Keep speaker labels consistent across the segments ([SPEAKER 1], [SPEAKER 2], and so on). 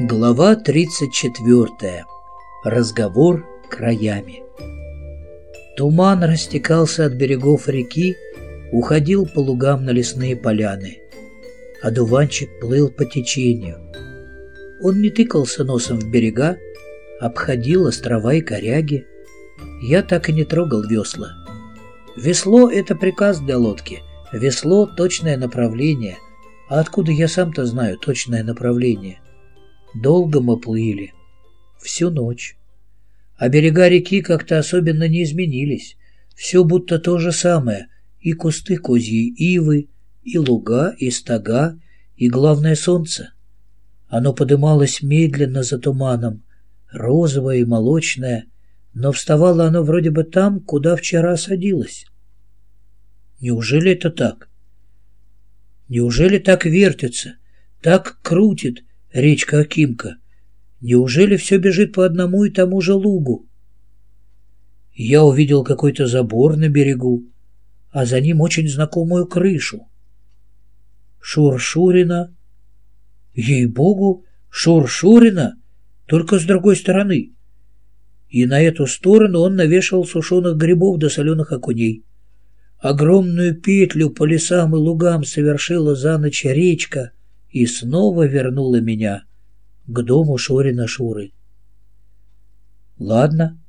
[SPEAKER 1] Глава 34. Разговор краями. Туман растекался от берегов реки, уходил по лугам на лесные поляны. Одуванчик плыл по течению. Он не тыкался носом в берега, обходил острова и коряги. Я так и не трогал весла. Весло — это приказ для лодки. Весло — точное направление. А откуда я сам-то знаю точное направление? Долго мы плыли. Всю ночь. А берега реки как-то особенно не изменились. Все будто то же самое. И кусты козьей ивы, и луга, и стога, и, главное, солнце. Оно подымалось медленно за туманом, розовое и молочное, но вставало оно вроде бы там, куда вчера садилось. Неужели это так? Неужели так вертится, так крутит речка Акимка? Неужели все бежит по одному и тому же лугу? Я увидел какой-то забор на берегу, а за ним очень знакомую крышу. Шуршурина. Ей-богу, Шуршурина, только с другой стороны. И на эту сторону он навешал сушеных грибов до соленых окуней. Огромную петлю по лесам и лугам совершила за ночь речка и снова вернула меня к дому Шурина Шуры. Ладно,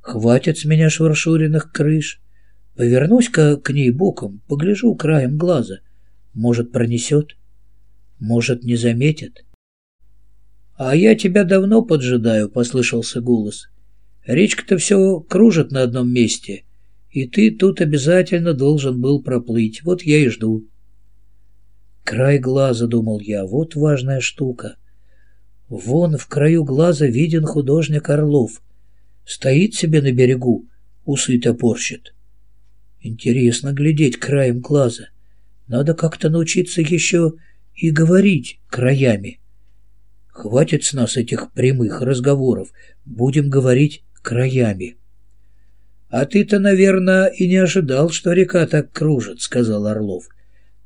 [SPEAKER 1] хватит с меня шуршуриных крыш. Повернусь-ка к ней боком, погляжу краем глаза. Может, пронесет, может, не заметит. «А я тебя давно поджидаю», — послышался голос. «Речка-то все кружит на одном месте, и ты тут обязательно должен был проплыть. Вот я и жду». Край глаза, думал я, вот важная штука. Вон в краю глаза виден художник Орлов. Стоит себе на берегу, усы топорщит. Интересно глядеть краем глаза. Надо как-то научиться еще и говорить краями. Хватит с нас этих прямых разговоров, будем говорить краями. — А ты-то, наверное, и не ожидал, что река так кружит, — сказал Орлов. —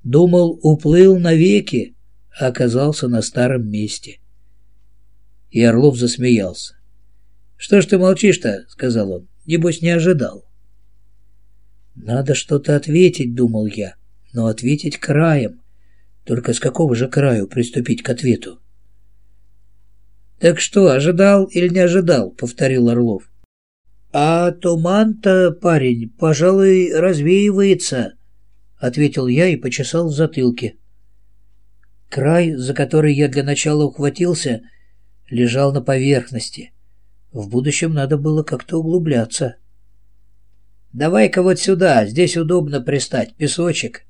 [SPEAKER 1] Думал, уплыл навеки, а оказался на старом месте. И Орлов засмеялся. — Что ж ты молчишь-то, — сказал он, — небось не ожидал. — Надо что-то ответить, — думал я, — но ответить краем. Только с какого же краю приступить к ответу? «Так что, ожидал или не ожидал?» — повторил Орлов. «А туман-то, парень, пожалуй, развеивается», — ответил я и почесал в затылке. Край, за который я для начала ухватился, лежал на поверхности. В будущем надо было как-то углубляться. «Давай-ка вот сюда, здесь удобно пристать, песочек».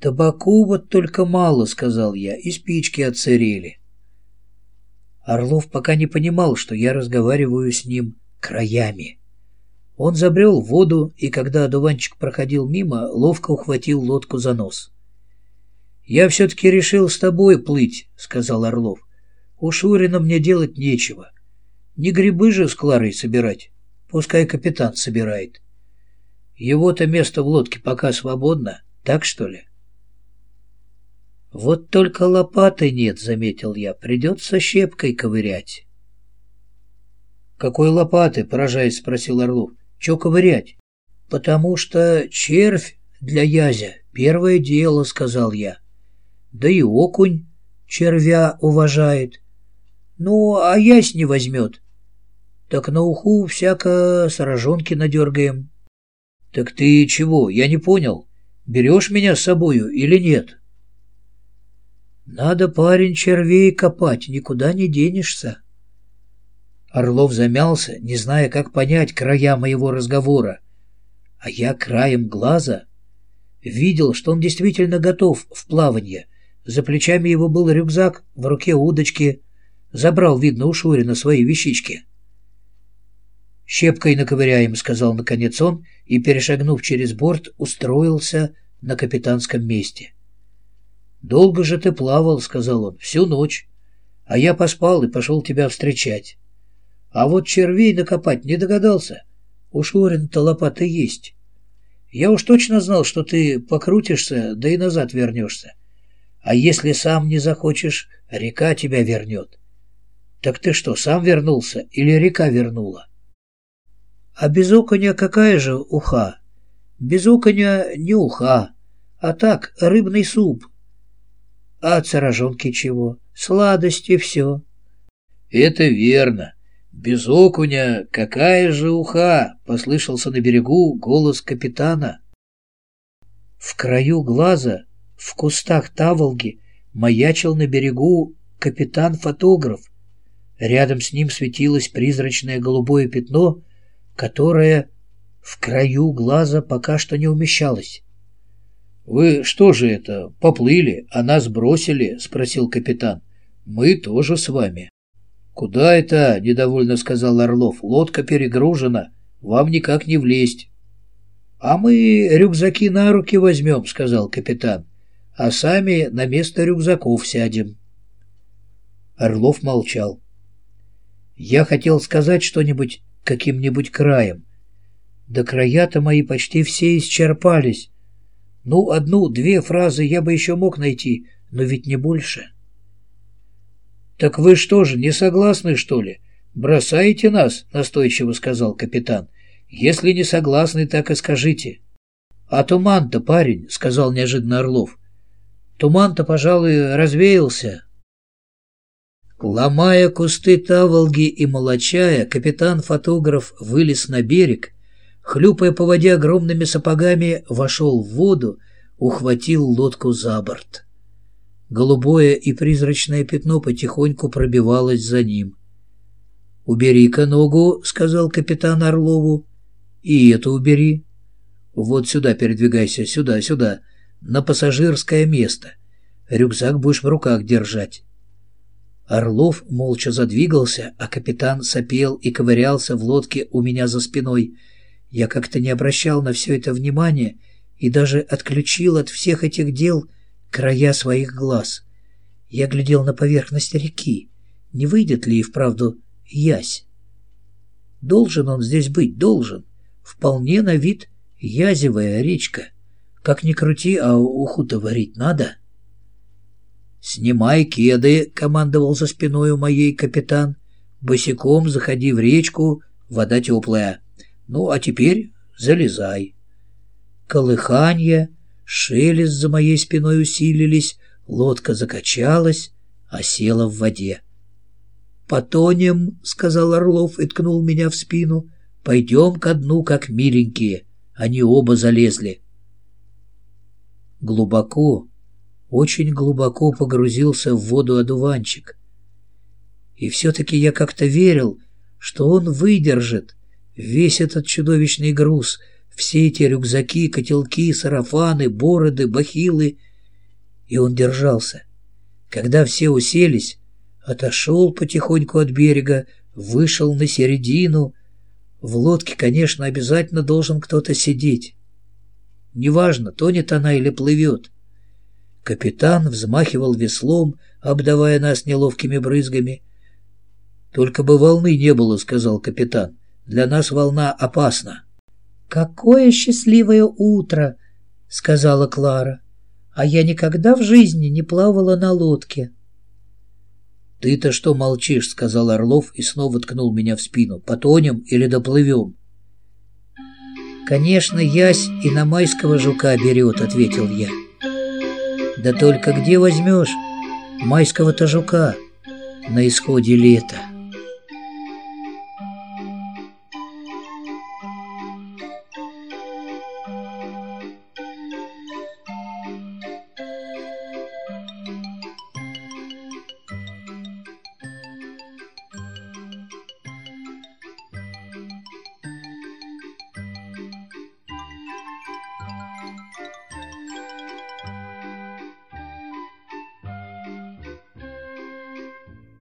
[SPEAKER 1] «Табаку вот только мало», — сказал я, — «и спички отсырели». Орлов пока не понимал, что я разговариваю с ним краями. Он забрел в воду, и когда одуванчик проходил мимо, ловко ухватил лодку за нос. «Я все-таки решил с тобой плыть», — сказал Орлов. «У Шурина мне делать нечего. Не грибы же с Кларой собирать. Пускай капитан собирает. Его-то место в лодке пока свободно, так что ли?» «Вот только лопаты нет», — заметил я, — «придется щепкой ковырять». «Какой лопаты?» — поражаясь, спросил Орлов. «Че ковырять?» «Потому что червь для язя — первое дело», — сказал я. «Да и окунь червя уважает. Ну, а ясь не возьмет. Так на уху всяко сорожонки надергаем». «Так ты чего? Я не понял. Берешь меня с собою или нет?» Надо, парень, червей копать, никуда не денешься. Орлов замялся, не зная, как понять края моего разговора. А я краем глаза видел, что он действительно готов в плавание. За плечами его был рюкзак, в руке удочки. Забрал, видно, у Шурина свои вещички. «Щепкой наковыряем», — сказал наконец он, и, перешагнув через борт, устроился на капитанском месте. «Долго же ты плавал», — сказал он, — «всю ночь. А я поспал и пошел тебя встречать. А вот червей накопать не догадался. У Шурина-то лопаты есть. Я уж точно знал, что ты покрутишься, да и назад вернешься. А если сам не захочешь, река тебя вернет. Так ты что, сам вернулся или река вернула? А без окуня какая же уха? Без окуня не уха, а так рыбный суп. А от сорожонки чего? Сладости все. Это верно. Без окуня какая же уха? Послышался на берегу голос капитана. В краю глаза, в кустах таволги, маячил на берегу капитан-фотограф. Рядом с ним светилось призрачное голубое пятно, которое в краю глаза пока что не умещалось. «Вы что же это, поплыли, а нас бросили?» — спросил капитан. «Мы тоже с вами». «Куда это?» — недовольно сказал Орлов. «Лодка перегружена, вам никак не влезть». «А мы рюкзаки на руки возьмем», — сказал капитан, «а сами на место рюкзаков сядем». Орлов молчал. Я хотел сказать что-нибудь каким-нибудь краем. Да края-то мои почти все исчерпались. Ну, одну-две фразы я бы еще мог найти, но ведь не больше. «Так вы что же, не согласны, что ли? Бросаете нас?» — настойчиво сказал капитан. «Если не согласны, так и скажите». «А туман-то, парень», — сказал неожиданно Орлов. «Туман-то, пожалуй, развеялся, Ломая кусты таволги и молочая, капитан-фотограф вылез на берег, хлюпая по воде огромными сапогами, вошел в воду, ухватил лодку за борт. Голубое и призрачное пятно потихоньку пробивалось за ним. «Убери-ка ногу», — сказал капитан Орлову, — «и эту убери. Вот сюда передвигайся, сюда, сюда, на пассажирское место. Рюкзак будешь в руках держать». Орлов молча задвигался, а капитан сопел и ковырялся в лодке у меня за спиной. Я как-то не обращал на все это внимания и даже отключил от всех этих дел края своих глаз. Я глядел на поверхность реки. Не выйдет ли и вправду ясь? Должен он здесь быть, должен. Вполне на вид язевая речка. Как ни крути, а уху-то варить надо. — «Снимай кеды», — командовал за спиной у моей капитан. «Босиком заходи в речку, вода теплая. Ну, а теперь залезай». Колыханье, шелест за моей спиной усилились, лодка закачалась, а села в воде. «Потонем», — сказал Орлов и ткнул меня в спину. «Пойдем ко дну, как миленькие». Они оба залезли. Глубоко, очень глубоко погрузился в воду одуванчик. И все-таки я как-то верил, что он выдержит весь этот чудовищный груз, все эти рюкзаки, котелки, сарафаны, бороды, бахилы. И он держался. Когда все уселись, отошел потихоньку от берега, вышел на середину. В лодке, конечно, обязательно должен кто-то сидеть. Неважно, тонет она или плывет. Капитан взмахивал веслом, обдавая нас неловкими брызгами. «Только бы волны не было», — сказал капитан. «Для нас волна опасна». «Какое счастливое утро!» — сказала Клара. «А я никогда в жизни не плавала на лодке». «Ты-то что молчишь?» — сказал Орлов и снова ткнул меня в спину. «Потонем или доплывем?» «Конечно, ясь и на майского жука берет», — ответил я. Да только где возьмешь майского-то жука на исходе лета?